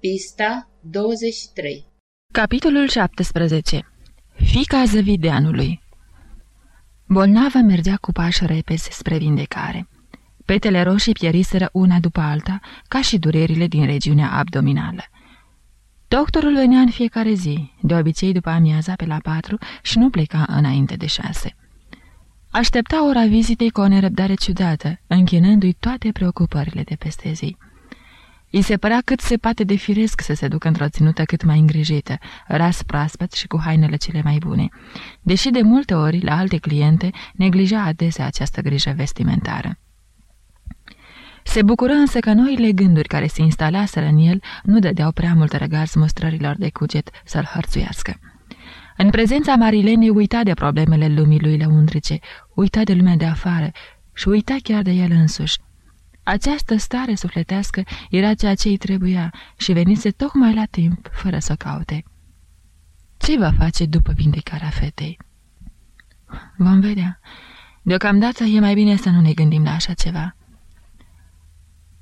Pista 23 Capitolul 17 Fica zăvideanului Bolnava mergea cu pași repezi spre vindecare. Petele roșii pieriseră una după alta, ca și durerile din regiunea abdominală. Doctorul venea în fiecare zi, de obicei după amiaza pe la patru și nu pleca înainte de șase. Aștepta ora vizitei cu o nerăbdare ciudată, închinându-i toate preocupările de peste zi. Îi se părea cât se poate de firesc să se ducă într-o ținută cât mai îngrijită, ras proaspăt și cu hainele cele mai bune, deși de multe ori, la alte cliente, neglija adesea această grijă vestimentară. Se bucură însă că noile gânduri care se instalaseră în el nu dădeau prea mult răgaz mostrărilor de cuget să-l hărțuiască. În prezența Marilenei uita de problemele lumii lui lăundrice, uita de lumea de afară și uita chiar de el însuși. Această stare sufletească era ceea ce îi trebuia și venise tocmai la timp, fără să caute. Ce va face după vindecarea fetei? Vom vedea. Deocamdată e mai bine să nu ne gândim la așa ceva.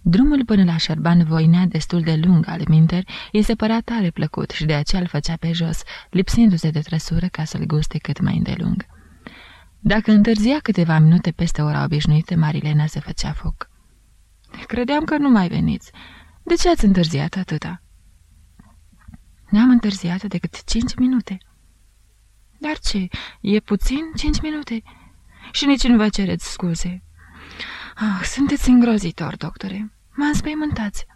Drumul până la Șerban voinea destul de lung al minter, îi se părea tare plăcut și de aceea îl făcea pe jos, lipsindu-se de trăsură ca să-l guste cât mai îndelung. Dacă întârzia câteva minute peste ora obișnuită, Marilena se făcea foc. Credeam că nu mai veniți. De ce ați întârziat atâta?" N-am întârziat decât cinci minute." Dar ce, e puțin cinci minute? Și nici nu vă cereți scuze." Ah, sunteți îngrozitor, doctore. Mă înspăimântați."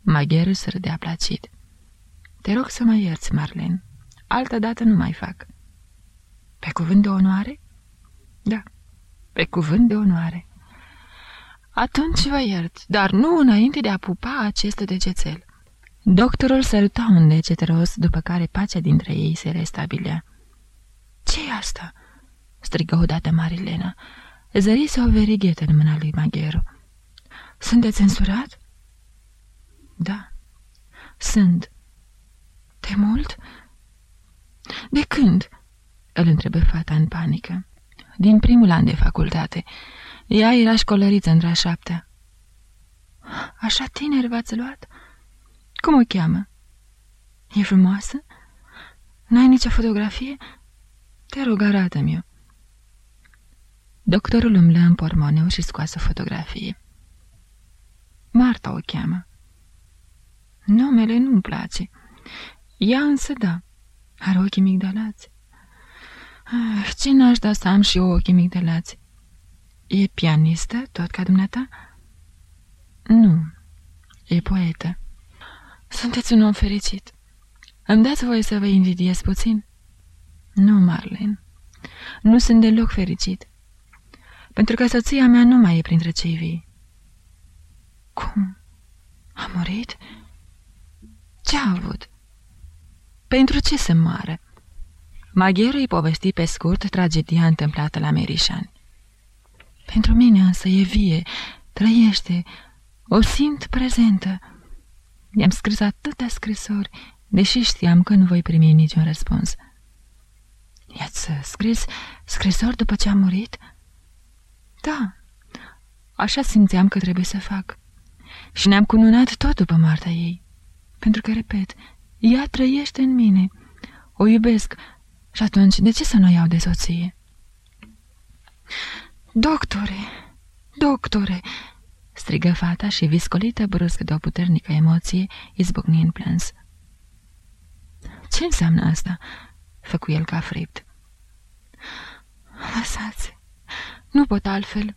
Magherul se râdea placid. Te rog să mă ierți, Marlen. Altă dată nu mai fac." Pe cuvânt de onoare?" Da, pe cuvânt de onoare." Atunci vă iert, dar nu înainte de a pupa acest degețel." Doctorul săruta un deget ros, după care pacea dintre ei se restabilea. ce e asta?" strigă odată Marilena. Zărise o verighetă în mâna lui Magheru. Sunteți censurat?" Da, sunt." De mult?" De când?" îl întrebă fata în panică. Din primul an de facultate. Ea era școlăriță între a șaptea." Așa tineri v-ați luat? Cum o cheamă? E frumoasă? N-ai nicio fotografie? Te rog, arată-mi-o." Doctorul umblă în pormoneu și scoase o fotografie. Marta o cheamă. Numele nu-mi place. Ea însă da. Are ochii migdalați. Ah, ce n-aș da să am și eu ochii migdalați? E pianistă, tot ca dumneata? Nu, e poetă. Sunteți un om fericit. Îmi dați voie să vă invidiez puțin? Nu, Marlene. Nu sunt deloc fericit pentru că soția mea nu mai e printre cei vii. Cum? A murit? Ce a avut? Pentru ce să moară? Magheru îi povesti pe scurt tragedia întâmplată la Merișani. Pentru mine însă e vie, trăiește, o simt prezentă. I-am scris atâtea scrisori, deși știam că nu voi primi niciun răspuns. I-ați scris scrisori după ce a murit?" Da, așa simțeam că trebuie să fac. Și ne-am cununat tot după moartea ei. Pentru că, repet, ea trăiește în mine. O iubesc și atunci de ce să nu iau de soție? Doctore, doctore, strigă fata și viscolită brusc de o puternică emoție, izbucni în plâns. Ce înseamnă asta?" făcu el ca fript. Lăsați, nu pot altfel.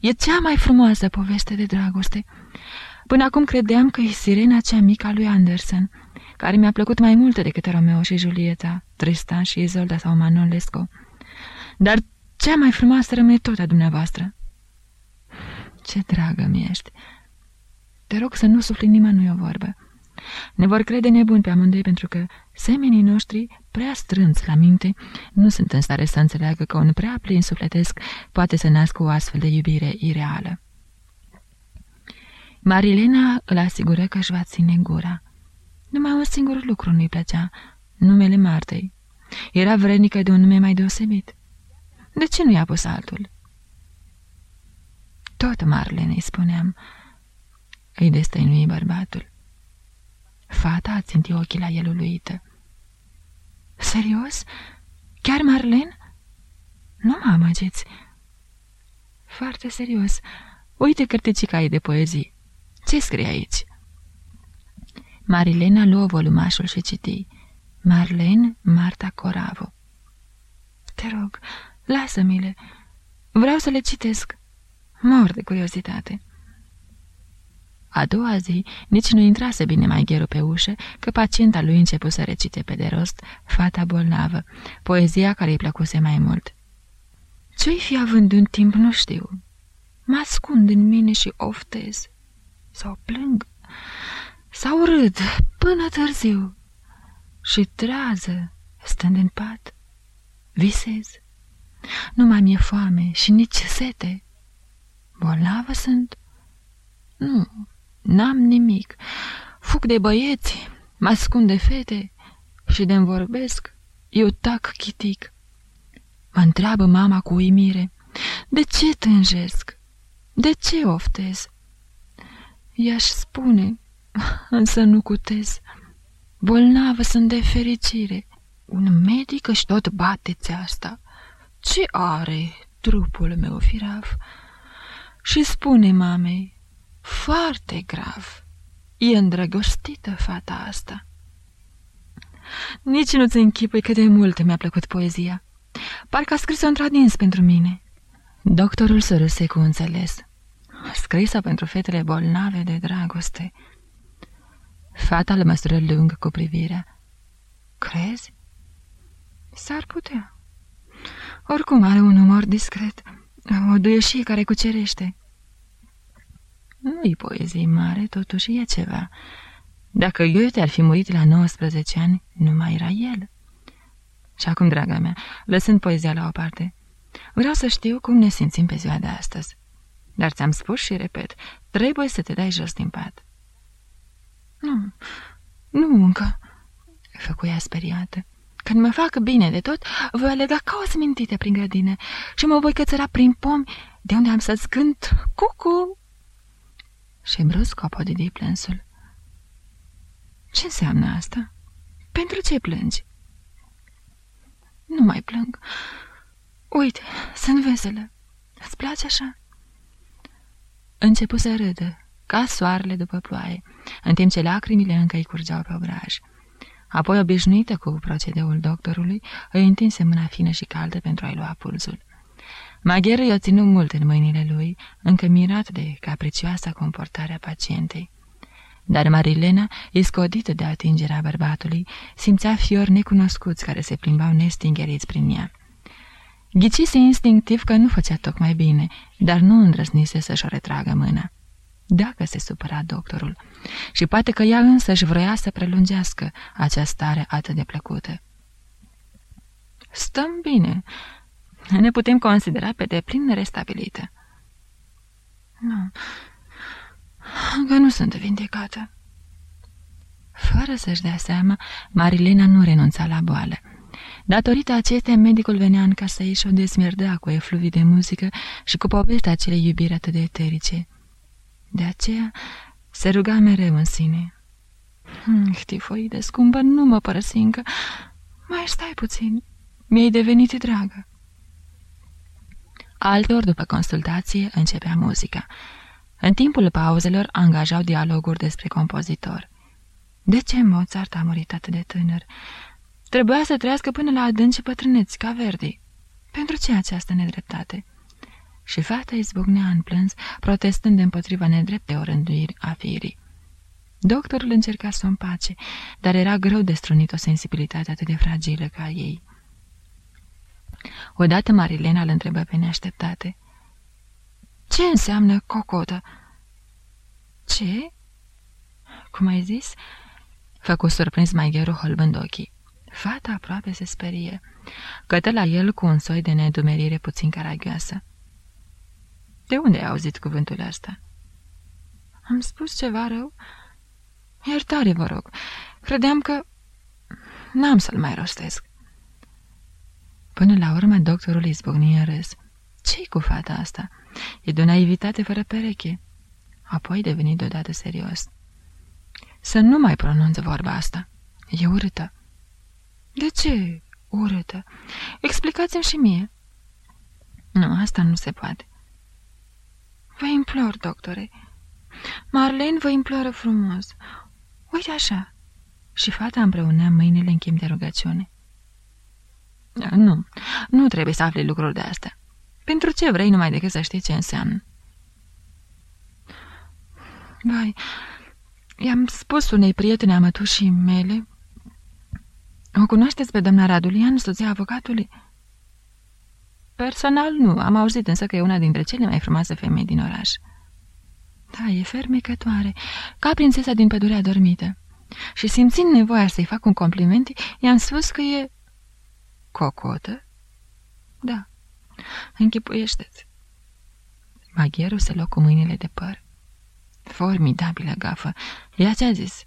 E cea mai frumoasă poveste de dragoste. Până acum credeam că e sirena cea mică a lui Anderson, care mi-a plăcut mai mult decât Romeo și Julieta, Tristan și Izolda sau Manon Lescaut. Dar cea mai frumoasă rămâne tot a dumneavoastră. Ce dragă mi ești! Te rog să nu sufli nimănui o vorbă. Ne vor crede nebuni pe amândoi pentru că semenii noștri, prea strânți la minte, nu sunt în stare să înțeleagă că un prea plin sufletesc poate să nască o astfel de iubire ireală. Marilena îl asigură că își va ține gura. Numai un singur lucru nu-i plăcea, numele Martei. Era vrednică de un nume mai deosebit. De ce nu i-a pus altul? Tot Marlene, îi spuneam, îi destăinui bărbatul. Fata a țintit ochii la el uluită. Serios? Chiar Marlen? Nu mă amăgeți. Foarte serios. Uite cărticica ei de poezii. Ce scrie aici? Marilena luă volumașul și citi. Marlen Marta Coravo. Te rog, lasă-mi-le. Vreau să le citesc. Mor de curiozitate. A doua zi, nici nu intrase bine mai gheru pe ușă, că pacienta lui începu să recite pe de rost Fata bolnavă, poezia care îi plăcuse mai mult. Ce-i fi având un timp, nu știu. Mă ascund în mine și oftez. Sau plâng. Sau râd până târziu. Și trează, stând în pat, visez. Nu mai mi-e foame și nici sete. Bolnavă sunt? Nu, n-am nimic. Fug de băieți, mă ascund de fete și de-mi vorbesc, eu tac chitic. Mă întreabă mama cu uimire, de ce tânjesc? De ce oftez? I-aș spune, însă nu cutez. Bolnavă sunt de fericire. Un medic își tot bateți asta. Ce are trupul meu firav? Și spune mamei, foarte grav, e îndrăgostită fata asta. Nici nu-ți închipui cât de mult mi-a plăcut poezia. Parcă a scris-o într-adins pentru mine. Doctorul săruse cu înțeles. Scrisă pentru fetele bolnave de dragoste. Fata îl măsură lung cu privirea. Crezi? S-ar putea. Oricum are un umor discret, o duieșie care cucerește. Nu-i poezie mare, totuși e ceva. Dacă Goethe ar fi murit la 19 ani, nu mai era el. Și acum, draga mea, lăsând poezia la o parte, vreau să știu cum ne simțim pe ziua de astăzi. Dar ți-am spus și repet, trebuie să te dai jos din pat. Nu, nu încă, făcu ea speriată. Când mă fac bine de tot, voi alega ca o smintite prin grădină și mă voi cățăra prin pomi, de unde am să-ți cânt cucu. Și brusc o podidi plânsul. Ce înseamnă asta? Pentru ce plângi? Nu mai plâng. Uite, sunt veselă. Îți place așa? Începu să râdă, ca soarele după ploaie, în timp ce lacrimile încă îi curgeau pe obraj. Apoi, obișnuită cu procedeul doctorului, îi întinse mâna fină și caldă pentru a-i lua pulsul. Magheră i-o ținut mult în mâinile lui, încă mirat de capricioasa comportarea pacientei. Dar Marilena, iscodită de atingerea bărbatului, simțea fiori necunoscuți care se plimbau nestingeriți prin ea. Ghicise instinctiv că nu făcea tocmai bine, dar nu îndrăznise să-și o retragă mâna. Dacă se supăra doctorul, și poate că ea însă își vroia să prelungească această stare atât de plăcută. Stăm bine. Ne putem considera pe deplin restabilită. Nu, că nu sunt vindecată. Fără să-și dea seama, Marilena nu renunța la boală. Datorită acestei, medicul venea în casa ei și o desmierdea cu efluvii de muzică și cu povestea acelei iubiri atât de eterice. De aceea se ruga mereu în sine. Hmm, tifoide scumpă, nu mă părăsi încă. Mai stai puțin. Mi-ai devenit dragă. Altor, după consultație, începea muzica. În timpul pauzelor angajau dialoguri despre compozitor. De ce Mozart a murit atât de tânăr? Trebuia să trăiască până la adânci bătrâneți, ca Verdi. Pentru ce această nedreptate? Și fata izbucnea în plâns, protestând împotriva nedrepte orânduiri a firii. Doctorul încerca să o împace, dar era greu de strunit o sensibilitate atât de fragilă ca ei. Odată Marilena îl întrebă pe neașteptate. Ce înseamnă cocotă?" Ce?" Cum ai zis?" Făcu surprins mai gheru holbând ochii. Fata aproape se sperie. Cătă la el cu un soi de nedumerire puțin caragioasă. De unde ai auzit cuvântul ăsta?" Am spus ceva rău?" Iertare, vă rog. Credeam că... N-am să-l mai rostesc." Până la urmă, doctorul izbucni în râs. Ce-i cu fata asta? E de o naivitate fără pereche." Apoi deveni deodată serios. Să nu mai pronunț vorba asta. E urâtă. De ce urâtă? Explicați-mi și mie. Nu, asta nu se poate. Vă implor, doctore. Marlene vă imploră frumos. Uite așa. Și fata împreună mâinile în chim de rugăciune. Nu, nu trebuie să afli lucruri de astea. Pentru ce vrei numai decât să știi ce înseamnă? Vai, i-am spus unei prietene a mătușii mele. O cunoașteți pe doamna Radulian, soția avocatului? Personal nu, am auzit însă că e una dintre cele mai frumoase femei din oraș. Da, e fermecătoare, ca prințesa din pădurea dormită. Și simțind nevoia să-i fac un compliment, i-am spus că e... Cocotă? Da. Închipuiește-ți. Magherul se loc cu mâinile de păr. Formidabilă gafă. Ea ce-a zis?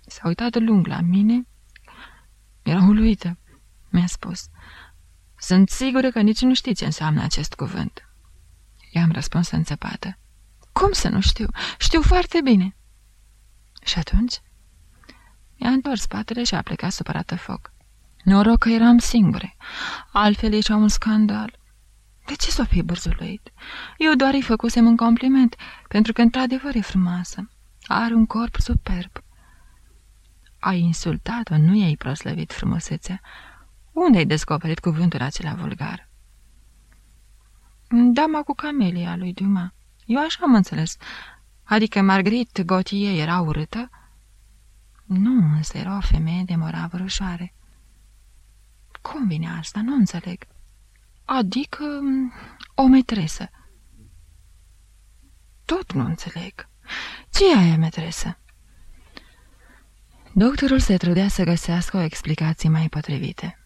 S-a uitat lung la mine. Era uluită. Mi-a spus. Sunt sigură că nici nu știți ce înseamnă acest cuvânt. I-am răspuns înțepată. Cum să nu știu? Știu foarte bine. Și atunci? I-a întors spatele și a plecat supărată foc. Noroc că eram singure. Altfel ieșea un scandal. De ce s-o fi bărzuluit? Eu doar îi făcusem un compliment, pentru că într-adevăr e frumoasă. Are un corp superb. Ai insultat-o, nu i-ai proslăvit frumusețea. Unde ai descoperit cuvântul acela vulgar? Dama cu camelia lui Duma. Eu așa am înțeles. Adică Marguerite Gautier era urâtă? Nu, însă era o femeie de moravă rușoare. Cum vine asta? Nu înțeleg. Adică o metresă. Tot nu înțeleg. Ce e aia metresă? Doctorul se trudea să găsească o explicație mai potrivită.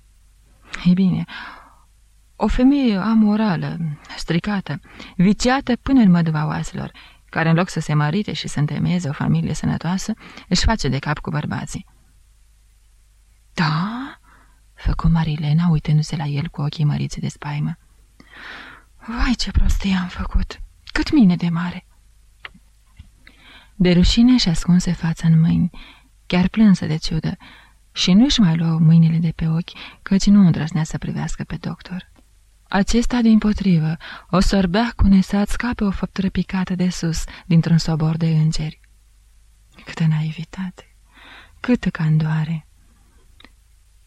Ei bine, o femeie amorală, stricată, viciată până în măduva oaselor, care în loc să se mărite și să întemeieze o familie sănătoasă, își face de cap cu bărbații. Da?" făcu Marilena, uitându-se la el cu ochii măriți de spaimă. Vai, ce prostie am făcut! Cât mine de mare!" De rușine și ascunse fața în mâini, chiar plânsă de ciudă, și nu-și mai luă mâinile de pe ochi, căci nu îndrăznea să privească pe doctor. Acesta, din potrivă, o sorbea cu nesați ca pe o făptură picată de sus, dintr-un sobor de îngeri. Câtă naivitate! Câtă candoare!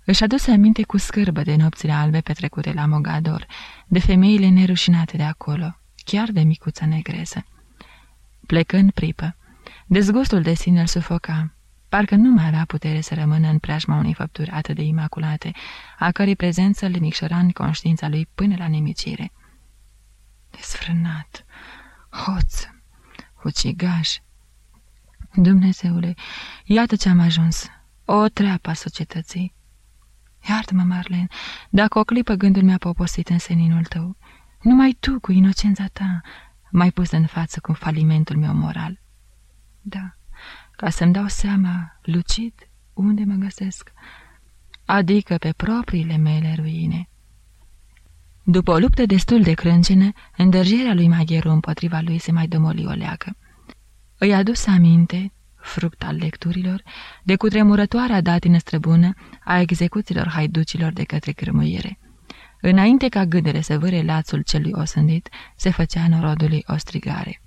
Își aduse aminte cu scârbă de nopțile albe petrecute la Mogador, de femeile nerușinate de acolo, chiar de micuța negreză. Plecând pripă, dezgustul de sine îl sufoca. Parcă nu mai avea putere să rămână în preajma unei făpturi atât de imaculate, a cărei prezență îl micșora în conștiința lui până la nemicire. Desfrânat, hoț, ucigaș. Dumnezeule, iată ce am ajuns, o treapă a societății. Iartă-mă, Marlen, dacă o clipă gândul mi-a poposit în seninul tău, numai tu, cu inocența ta, m-ai pus în față cu falimentul meu moral. Da, ca să-mi dau seama, lucid, unde mă găsesc, adică pe propriile mele ruine. După o luptă destul de crâncenă, îndărjirea lui Magheru împotriva lui se mai domoli o leacă. Îi adus aminte, fruct al lecturilor, de cutremurătoarea datină străbună a execuțiilor haiducilor de către cârmuire. Înainte ca gândele să vâre lațul celui osândit, se făcea norodului o strigare.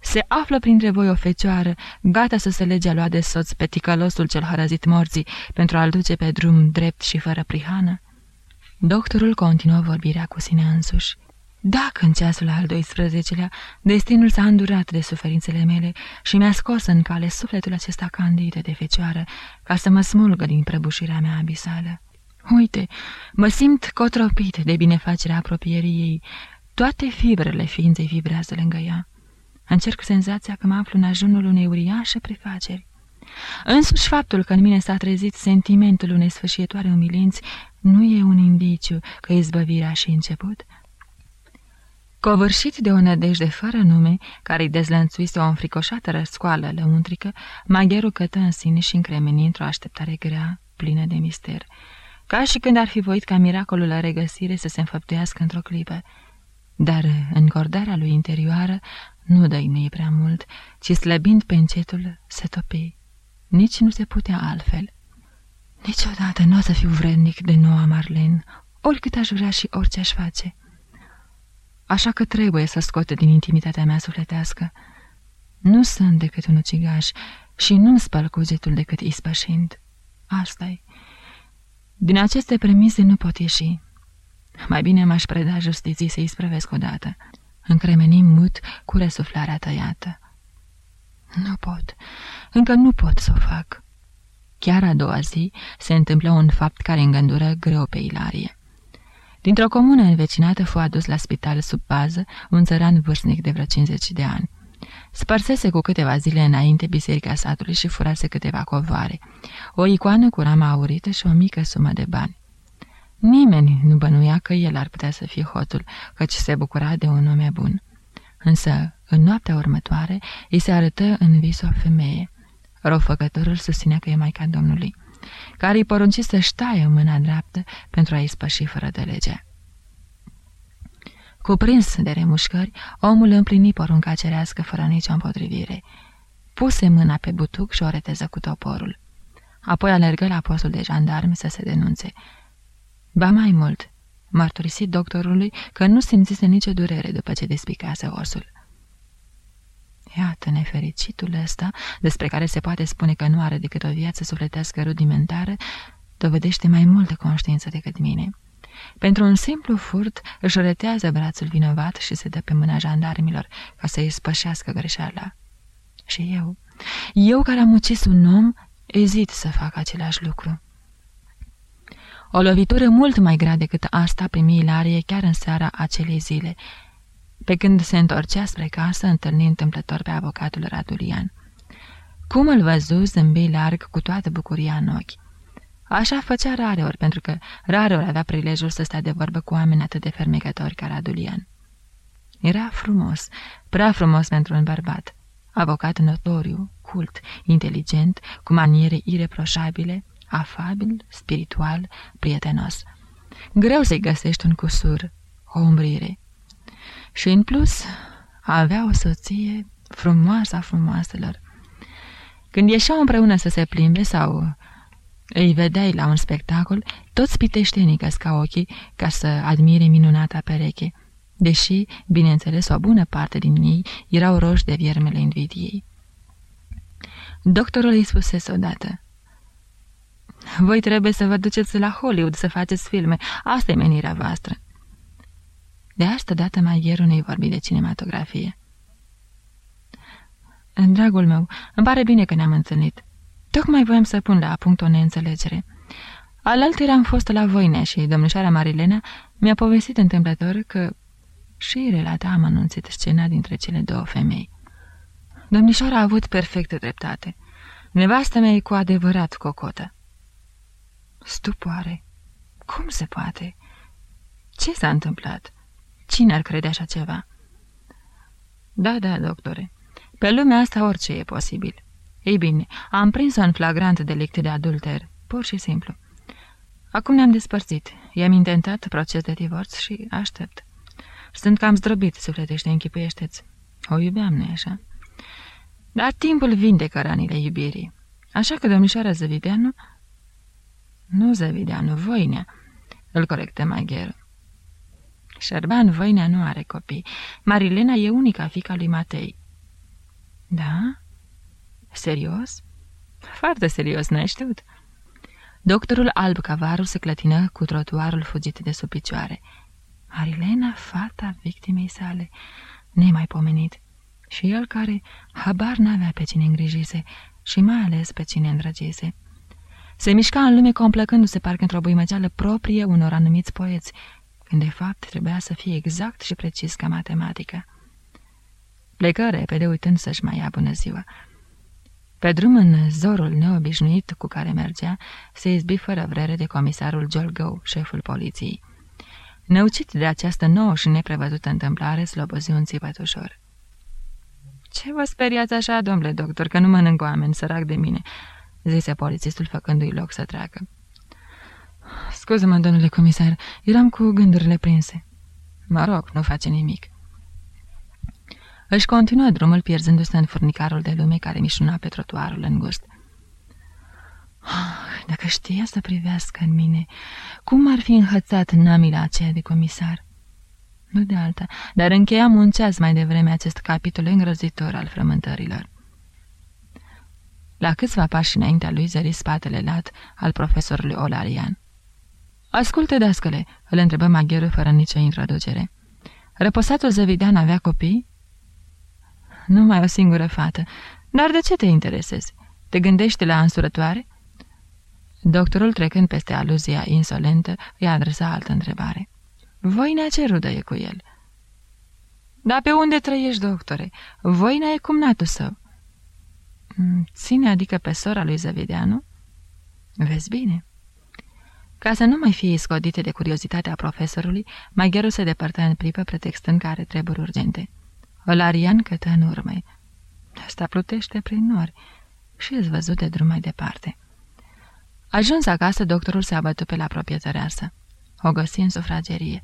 Se află printre voi o fecioară, gata să se legea lua de soț pe ticălosul cel hărăzit morții pentru a-l duce pe drum drept și fără prihană? Doctorul continuă vorbirea cu sine însuși. Dacă în ceasul al 12-lea destinul s-a îndurat de suferințele mele și mi-a scos în cale sufletul acesta candid de fecioară ca să mă smulgă din prăbușirea mea abisală. Uite, mă simt cotropit de binefacerea apropierii ei. Toate fibrele ființei vibrează lângă ea. Încerc senzația că mă aflu în ajunul unei uriașe prefaceri. Însuși faptul că în mine s-a trezit sentimentul unei sfârșietoare umilinți nu e un indiciu că izbăvirea și început. Covârșit de o nădejde fără nume, care îi dezlănțuise o înfricoșată răscoală lăuntrică, magherul cătă în sine și încremeni într-o așteptare grea, plină de mister, ca și când ar fi voit ca miracolul la regăsire să se înfăptuiască într-o clipă. Dar încordarea lui interioară Nu dăinui prea mult, ci slăbind pe încetul, se topi. Nici nu se putea altfel. Niciodată nu o să fiu vrednic de noua Marlen, oricât aș vrea și orice aș face. Așa că trebuie să scot din intimitatea mea sufletească. Nu sunt decât un ucigaș și nu-mi spăl cugetul decât ispășind. asta -i. Din aceste premise nu pot ieși. Mai bine m-aș preda justiției să-i sprăvesc odată. Încremenim mut cu resuflarea tăiată. Nu pot, încă nu pot să o fac. Chiar a doua zi se întâmplă un fapt care îngândură greu pe Ilarie. Dintr-o comună învecinată fu adus la spital sub bază un țăran vârstnic de vreo 50 de ani. Spărsese cu câteva zile înainte biserica satului și furase câteva covoare, o icoană cu rama aurită și o mică sumă de bani. Nimeni nu bănuia că el ar putea să fie hotul, căci se bucura de un nume bun. Însă, în noaptea următoare, îi se arătă în vis o femeie. Răufăcătorul susținea că e Maica Domnului, care îi porunci să-și ștaie mâna dreaptă pentru a-i spăși fără de legea. Cuprins de remușcări, omul împlini porunca cerească fără nicio împotrivire. Puse mâna pe butuc și o reteză cu toporul. Apoi alergă la postul de jandarmi să se denunțe. Ba mai mult, mărturisit doctorului că nu simțise nicio durere după ce despicase osul. Iată nefericitul ăsta, despre care se poate spune că nu are decât o viață sufletească rudimentară, dovedește mai multă conștiință decât mine. Pentru un simplu furt își retează brațul vinovat și se dă pe mâna jandarmilor ca să îi spășească greșeala. Și eu, eu care am ucis un om, ezit să fac același lucru. O lovitură mult mai grea decât asta primi Ilarie chiar în seara acelei zile, pe când se întorcea spre casă, întâlni întâmplător pe avocatul Radulian. Cum îl văzu, zâmbi larg cu toată bucuria în ochi. Așa făcea rareori, pentru că rareori avea prilejul să stea de vorbă cu oameni atât de fermecători ca Radulian. Era frumos, prea frumos pentru un bărbat. Avocat notoriu, cult, inteligent, cu maniere ireproșabile, afabil, spiritual, prietenos. Greu să-i găsești un cusur, o umbrire. Și în plus avea o soție frumoasă a frumoaselor. Când ieșeau împreună să se plimbe sau îi vedeai la un spectacol, toți piteștenii căsca ochii ca să admire minunata pereche, deși, bineînțeles, o bună parte din ei erau roși de viermele invidiei. Doctorul îi spusese odată, Voi trebuie să vă duceți la Hollywood să faceți filme, asta e menirea voastră." De asta dată mai ieri unei vorbi de cinematografie. Dragul meu, îmi pare bine că ne-am întâlnit. Tocmai voiam să pun la punct o neînțelegere. Alaltă am fost la Voinea și domnișoara Marilena mi-a povestit întâmplător că și relata am anunțit scena dintre cele două femei. Domnișoara a avut perfectă dreptate. Nevastă mea e cu adevărat cocotă. Stupoare. Cum se poate? Ce s-a întâmplat? Cine ar crede așa ceva? Da, da, doctore. Pe lumea asta orice e posibil. Ei bine, am prins-o în flagrant delict de adulter, pur și simplu. Acum ne-am despărțit. I-am intentat proces de divorț și aștept. Sunt cam zdrobit, sufletește, închipuiește-ți. O iubeam, nu așa? Dar timpul vindecă ranile iubirii. Așa că domnișoara Zăvideanu... Nu Zăvideanu, Voinea, îl corectă Magher. Șerban Voinea nu are copii. Marilena e unica fica lui Matei. Da? Serios? Foarte serios, n-ai știut? Doctorul alb cavaru se clătină cu trotuarul fugit de sub picioare. Marilena, fata victimei sale, nemaipomenit. Și el care habar n-avea pe cine îngrijise și mai ales pe cine îndrăgise. Se mișca în lume complăcându-se parcă într-o buimăgeală proprie unor anumiți poeți, când de fapt trebuia să fie exact și precis ca matematică. Plecă repede uitând să-și mai ia bună ziua. Pe drum în zorul neobișnuit cu care mergea, se izbi fără vrere de comisarul Jolgo, șeful poliției. Năucit de această nouă și neprevăzută întâmplare, slobozi un țipăt ușor. Ce vă speriați așa, domnule doctor, că nu mănânc oameni, sărac de mine?" Zise polițistul făcându-i loc să treacă. Scuză-mă, domnule comisar, eram cu gândurile prinse." Mă rog, nu face nimic." Își continuă drumul pierzându-se în furnicarul de lume care mișuna pe trotuarul îngust. Oh, dacă știa să privească în mine, cum ar fi înhățat namila aceea de comisar? Nu de alta, dar încheiam un ceas mai devreme acest capitol îngrozitor al frământărilor. La câțiva pași înaintea lui zări spatele lat al profesorului Olarian. Ascultă, dascăle," îl întrebă magherul fără nicio introducere. Răposatul zăvidean avea copii?" Numai o singură fată. Dar de ce te interesezi? Te gândești la însurătoare?" Doctorul, trecând peste aluzia insolentă, îi adresa altă întrebare. Voina ce rudă e cu el?" Da pe unde trăiești, doctore? Voina e cumnatul său." Mm, ține adică pe sora lui Zăvideanu?" Vezi bine." Ca să nu mai fie scodite de curiozitatea profesorului, magherul se depărtă în pripă pretextând că are treburi urgente. Olarian cătă în urmă. Asta plutește prin nori și îți văzut de drum mai departe. Ajuns acasă, doctorul se abătu pe la proprietăreasă. O găsi în sufragerie.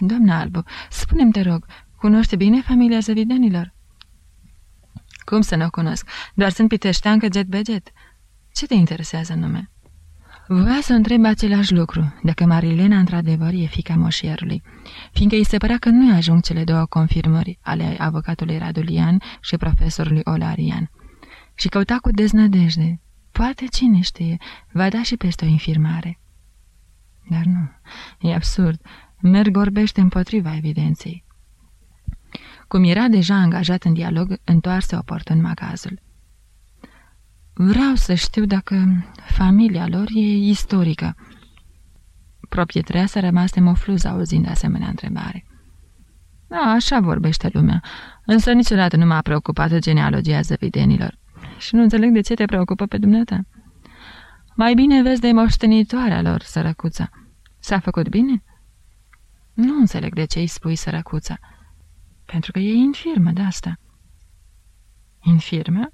Doamna Albu, spune-mi, te rog, cunoști bine familia Zăvidenilor?" Cum să nu o cunosc? Doar sunt piteșteancă jet beget. Ce te interesează nume?" Voia să întreb același lucru, dacă Marilena într-adevăr e fica moșierului, fiindcă îi se părea că nu ajung cele două confirmări ale avocatului Radulian și profesorului Olarian. Și căuta cu deznădejde. Poate cine știe, va da și peste o infirmare. Dar nu, e absurd. Merg orbește împotriva evidenței. Cum era deja angajat în dialog, întoarse oportun magazul. Vreau să știu dacă familia lor e istorică. Proprietarea s-a rămas mofluz auzind asemenea întrebare. Da, așa vorbește lumea, însă niciodată nu m-a preocupat genealogia zăvidenilor. Și nu înțeleg de ce te preocupă pe dumneata. Mai bine vezi de moștenitoarea lor, sărăcuța. S-a făcut bine? Nu înțeleg de ce îi spui sărăcuța. Pentru că e infirmă de asta. Infirmă?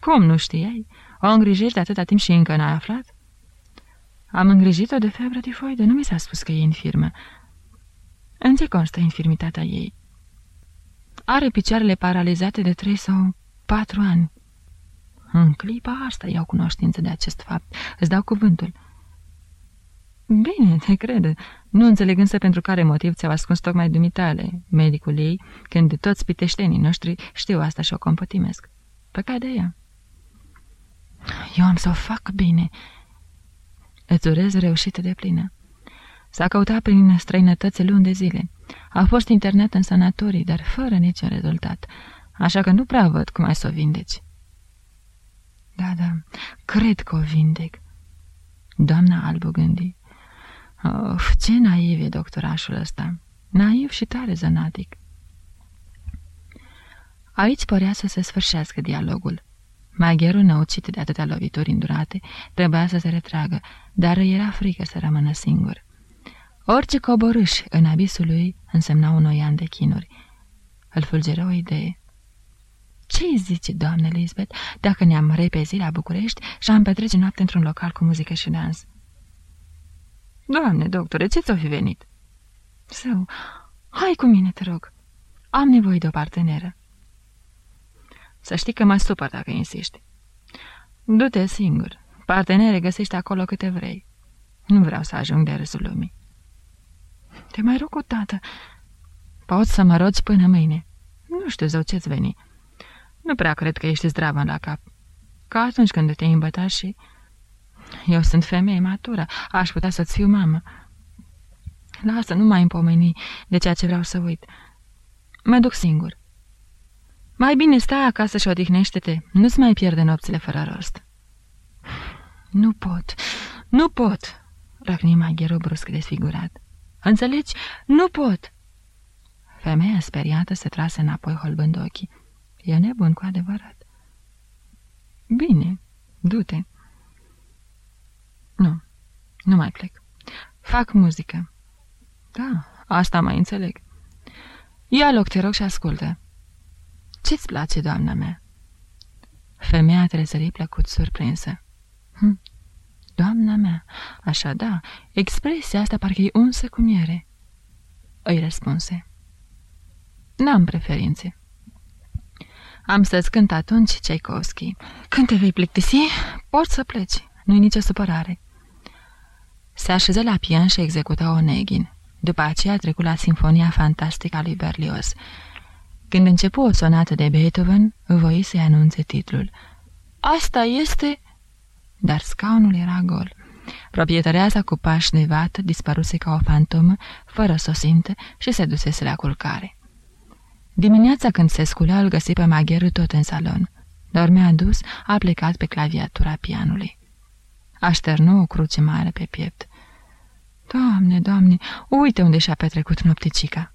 Cum nu știai? O îngrijești de atâta timp și încă n-ai aflat? Am îngrijit-o de febră tifoidă, nu mi s-a spus că e infirmă. În ce constă infirmitatea ei? Are picioarele paralizate de trei sau patru ani. În clipa asta iau cunoștință de acest fapt. Îți dau cuvântul. Bine, te crede. Nu înțeleg însă pentru care motiv ți-au ascuns tocmai dumitale, medicul ei, când toți piteștenii noștri știu asta și o compătimesc. Păcat de ea. Eu am să o fac bine. Îți urez reușită de plină. S-a căutat prin străinătăți luni de zile. A fost internat în sanatorii, dar fără niciun rezultat, așa că nu prea văd cum ai să o vindeci. Da, da, cred că o vindec. Doamna Albu gândi. Of, ce naiv e doctorașul ăsta. Naiv și tare zănatic. Aici părea să se sfârșească dialogul. Magherul, năucit de atâtea lovituri îndurate, trebuia să se retragă, dar îi era frică să rămână singur. Orice coborâș în abisul lui însemna un oian de chinuri. Îl fulgeră o idee. Ce-i zice, doamne Lisbeth, dacă ne-am repezit la București și am petrece noapte într-un local cu muzică și dans? Doamne, doctore, ce ți-o fi venit? Său, hai cu mine, te rog. Am nevoie de o parteneră. Să știi că mă supăr dacă insiști. Du-te singur. Partenere găsești acolo câte vrei. Nu vreau să ajung de râsul lumii. Te mai rog cu tată. Poți să mă rogi până mâine. Nu știu zău ce-ți veni. Nu prea cred că ești zdravă la cap. Ca atunci când te-ai îmbătat și... Eu sunt femeie matură, aș putea să-ți fiu mamă. Lasă, nu mai împomeni de ceea ce vreau să uit. Mă duc singur. Mai bine stai acasă și odihnește-te. Nu-ți mai pierde nopțile fără rost. Nu pot, nu pot, răcni magherul brusc desfigurat. Înțelegi? Nu pot! Femeia speriată se trase înapoi holbând ochii. E nebun cu adevărat. Bine, du-te. Nu, nu mai plec. Fac muzică. Da, asta mai înțeleg. Ia loc, te rog, și ascultă. Ce-ți place, doamna mea?" Femeia trezări plăcut surprinsă. Hm, doamna mea, așa da, expresia asta parcă e unsă cu miere." Îi răspunse. N-am preferințe. Am să-ți cânt atunci Tchaikovsky. Când te vei plictisi, poți să pleci. Nu-i nicio supărare. Se așeză la pian și execută Onegin. După aceea trecut la Sinfonia Fantastică a lui Berlioz. Când începu o sonată de Beethoven, voi să-i anunțe titlul. Asta este... Dar scaunul era gol. Proprietăreasa cu pași de vată dispăruse ca o fantomă, fără să o simtă, și se dusese la culcare. Dimineața când se sculă, îl găsi pe magherul tot în salon. Dormea dus, a plecat pe claviatura pianului. Așternu o cruce mare pe piept. Doamne, doamne, uite unde și-a petrecut nopticica!